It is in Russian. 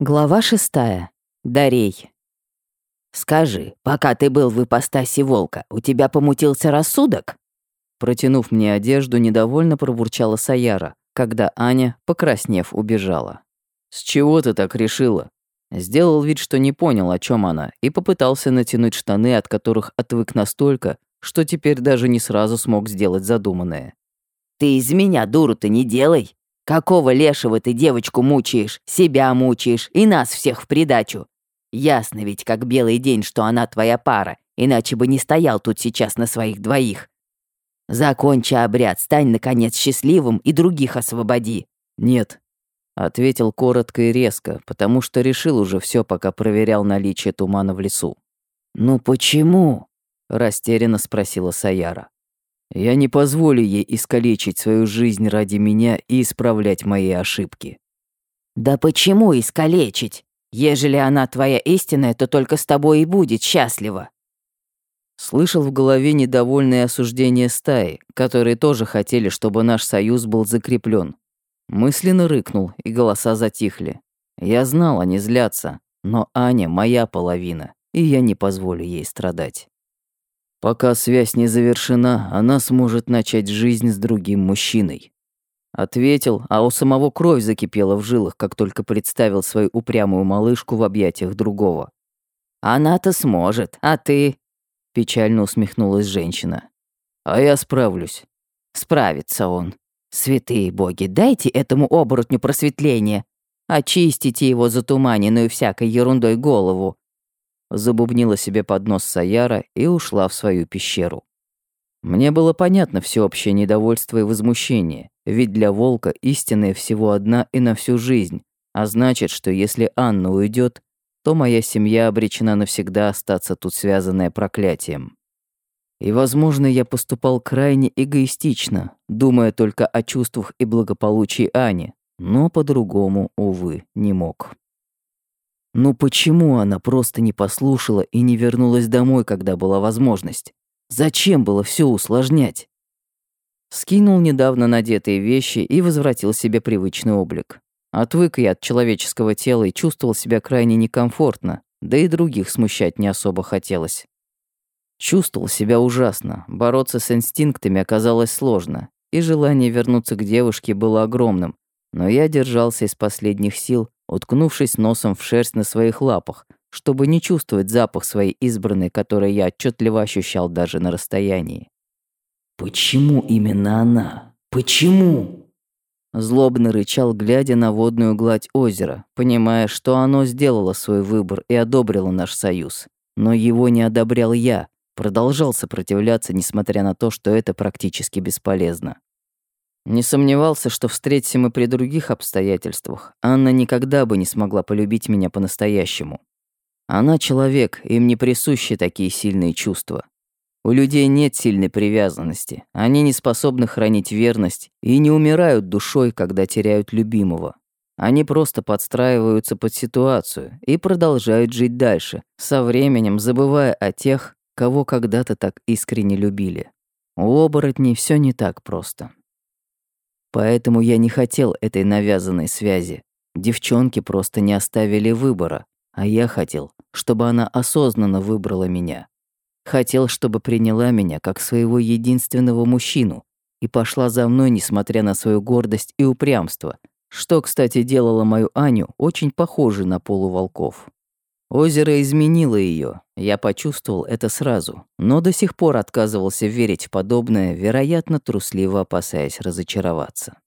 Глава шестая. Дарей. «Скажи, пока ты был в ипостаси волка, у тебя помутился рассудок?» Протянув мне одежду, недовольно пробурчала Саяра, когда Аня, покраснев, убежала. «С чего ты так решила?» Сделал вид, что не понял, о чем она, и попытался натянуть штаны, от которых отвык настолько, что теперь даже не сразу смог сделать задуманное. «Ты из меня дуру-то не делай!» Какого лешего ты девочку мучаешь, себя мучаешь и нас всех в придачу? Ясно ведь, как белый день, что она твоя пара, иначе бы не стоял тут сейчас на своих двоих. Закончи обряд, стань, наконец, счастливым и других освободи». «Нет», — ответил коротко и резко, потому что решил уже все, пока проверял наличие тумана в лесу. «Ну почему?» — растерянно спросила Саяра. Я не позволю ей искалечить свою жизнь ради меня и исправлять мои ошибки. Да почему искалечить? Ежели она твоя истинная, то только с тобой и будет счастлива. Слышал в голове недовольные осуждения стаи, которые тоже хотели, чтобы наш союз был закреплен. Мысленно рыкнул, и голоса затихли. Я знал, они злятся, но Аня моя половина, и я не позволю ей страдать. Пока связь не завершена, она сможет начать жизнь с другим мужчиной. Ответил, а у самого кровь закипела в жилах, как только представил свою упрямую малышку в объятиях другого. «Она-то сможет, а ты?» Печально усмехнулась женщина. «А я справлюсь». «Справится он. Святые боги, дайте этому оборотню просветление. Очистите его затуманенную всякой ерундой голову забубнила себе под нос Саяра и ушла в свою пещеру. Мне было понятно всеобщее недовольство и возмущение, ведь для волка истинная всего одна и на всю жизнь, а значит, что если Анна уйдет, то моя семья обречена навсегда остаться тут связанная проклятием. И, возможно, я поступал крайне эгоистично, думая только о чувствах и благополучии Ани, но по-другому, увы, не мог. Ну почему она просто не послушала и не вернулась домой, когда была возможность? Зачем было все усложнять? Скинул недавно надетые вещи и возвратил себе привычный облик. Отвык я от человеческого тела и чувствовал себя крайне некомфортно, да и других смущать не особо хотелось. Чувствовал себя ужасно, бороться с инстинктами оказалось сложно, и желание вернуться к девушке было огромным, но я держался из последних сил, уткнувшись носом в шерсть на своих лапах, чтобы не чувствовать запах своей избранной, который я отчетливо ощущал даже на расстоянии. «Почему именно она? Почему?» Злобно рычал, глядя на водную гладь озера, понимая, что оно сделало свой выбор и одобрило наш союз. Но его не одобрял я, продолжал сопротивляться, несмотря на то, что это практически бесполезно. Не сомневался, что встретимся мы при других обстоятельствах, Анна никогда бы не смогла полюбить меня по-настоящему. Она человек, им не присущи такие сильные чувства. У людей нет сильной привязанности, они не способны хранить верность и не умирают душой, когда теряют любимого. Они просто подстраиваются под ситуацию и продолжают жить дальше, со временем забывая о тех, кого когда-то так искренне любили. У оборотней все не так просто. Поэтому я не хотел этой навязанной связи. Девчонки просто не оставили выбора, а я хотел, чтобы она осознанно выбрала меня. Хотел, чтобы приняла меня как своего единственного мужчину и пошла за мной, несмотря на свою гордость и упрямство, что, кстати, делало мою Аню очень похожей на полуволков. Озеро изменило ее, я почувствовал это сразу, но до сих пор отказывался верить в подобное, вероятно, трусливо опасаясь разочароваться.